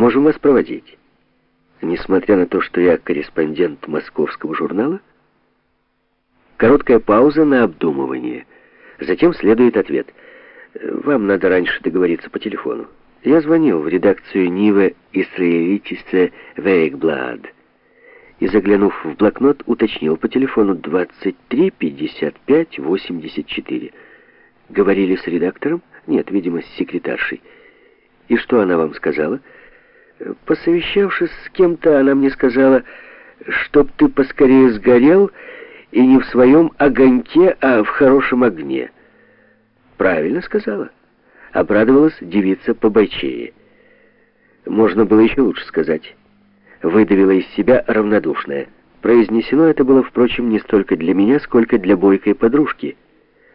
Можем вас проводить. Несмотря на то, что я корреспондент московского журнала, короткая пауза на обдумывание. Затем следует ответ. Вам надо раньше договориться по телефону. Я звонил в редакцию Нивы Исраилитисе Вейкблад и, заглянув в блокнот, уточнил по телефону 23 55 84. Говорили с редактором? Нет, видимо, с секретаршей. И что она вам сказала? Посовещавшись с кем-то, она мне сказала, чтоб ты поскорее сгорел и не в своем огоньке, а в хорошем огне. Правильно сказала. Обрадовалась девица побойчее. Можно было еще лучше сказать. Выдавила из себя равнодушная. Произнесено это было, впрочем, не столько для меня, сколько для бойкой подружки.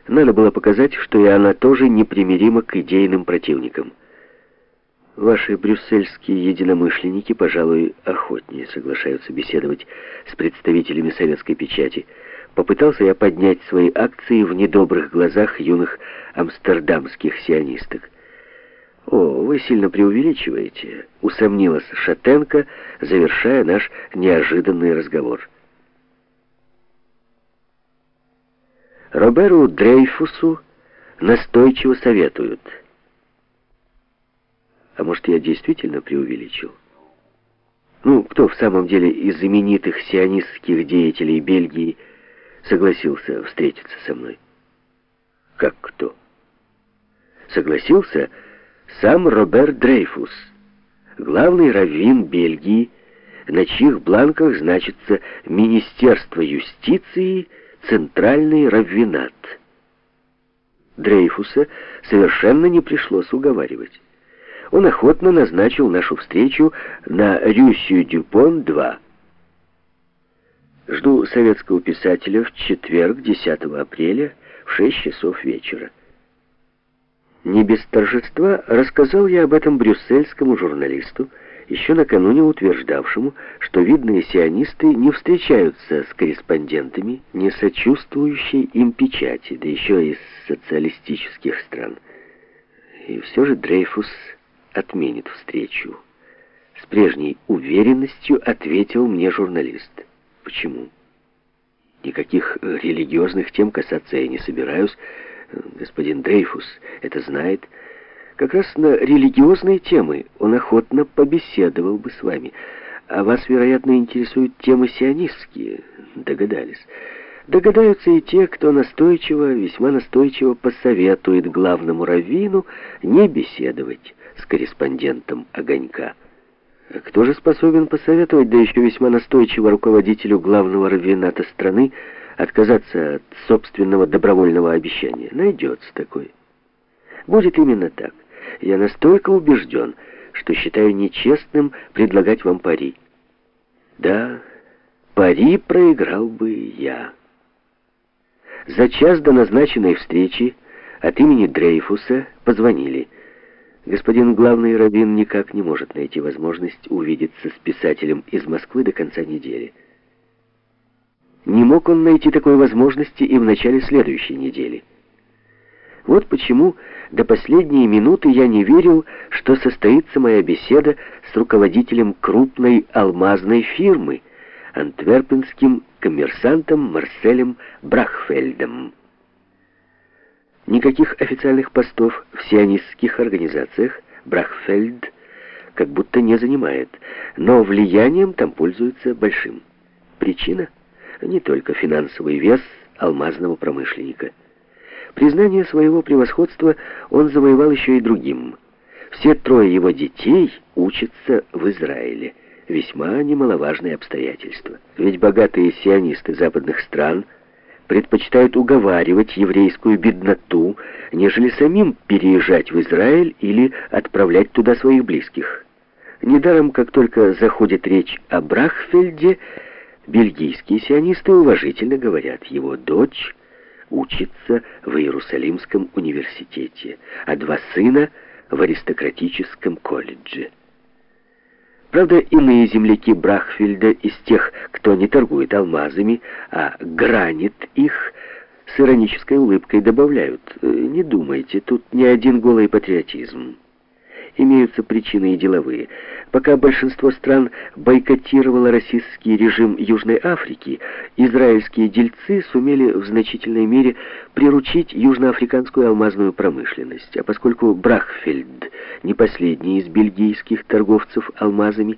Надо было показать, что и она тоже непримирима к идейным противникам. Ваши брюссельские единомышленники, пожалуй, охотнее соглашаются беседовать с представителями советской печати. Попытался я поднять свои акции в недобрых глазах юных амстердамских сионисток. «О, вы сильно преувеличиваете», — усомнилась Шатенко, завершая наш неожиданный разговор. Роберу Дрейфусу настойчиво советуют — а может, я действительно преувеличил? Ну, кто в самом деле из знаменитых сионистских деятелей Бельгии согласился встретиться со мной? Как кто? Согласился сам Роберт Дрейфус, главный раввин Бельгии, на чьих бланках значится Министерство юстиции, Центральный раввинат. Дрейфуса совершенно не пришлось уговаривать он охотно назначил нашу встречу на Рюсью-Дюпон-2. Жду советского писателя в четверг, 10 апреля, в 6 часов вечера. Не без торжества рассказал я об этом брюссельскому журналисту, еще накануне утверждавшему, что видные сионисты не встречаются с корреспондентами, не сочувствующей им печати, да еще из социалистических стран. И все же Дрейфус отменит встречу. С прежней уверенностью ответил мне журналист. Почему? Никаких религиозных тем касаться я не собираюсь. Господин Дрейфус это знает. Как раз на религиозные темы он охотно побеседовал бы с вами. А вас, вероятно, интересуют темы сионистские. Догадались. Догадаются и те, кто настойчиво, весьма настойчиво посоветует главному раввину не беседовать с корреспондентом «Огонька». Кто же способен посоветовать, да еще весьма настойчиво руководителю главного раввината страны, отказаться от собственного добровольного обещания? Найдется такой. Будет именно так. Я настолько убежден, что считаю нечестным предлагать вам пари. Да, пари проиграл бы я. За час до назначенной встречи от имени Дрейфуса позвонили – Господин главный раввин никак не может найти возможность увидеться с писателем из Москвы до конца недели. Не мог он найти такой возможности и в начале следующей недели. Вот почему до последней минуты я не верил, что состоится моя беседа с руководителем крупной алмазной фирмы, антверпенским коммерсантом Марселем Брахфельдом. Никаких официальных постов в сионистских организациях Брахфельд как будто не занимает, но влиянием там пользуется большим. Причина — не только финансовый вес алмазного промышленника. Признание своего превосходства он завоевал еще и другим. Все трое его детей учатся в Израиле. Весьма немаловажное обстоятельство. Ведь богатые сионисты западных стран — предпочитают уговаривать еврейскую бедноту, нежели самим переезжать в Израиль или отправлять туда своих близких. Недаром, как только заходит речь о Брахфельде, бельгийские сионисты уважительно говорят, его дочь учится в Иерусалимском университете, а два сына в аристократическом колледже. Правда, иные земляки Брахфельда из тех, кто не торгует алмазами, а гранит их, с иронической улыбкой добавляют, «Э, не думайте, тут не один голый патриотизм. Имеются причины и деловые. Пока большинство стран бойкотировало российский режим Южной Африки, израильские дельцы сумели в значительной мере приручить южноафриканскую алмазную промышленность. А поскольку Брахфельд не последний из бельгийских торговцев алмазами,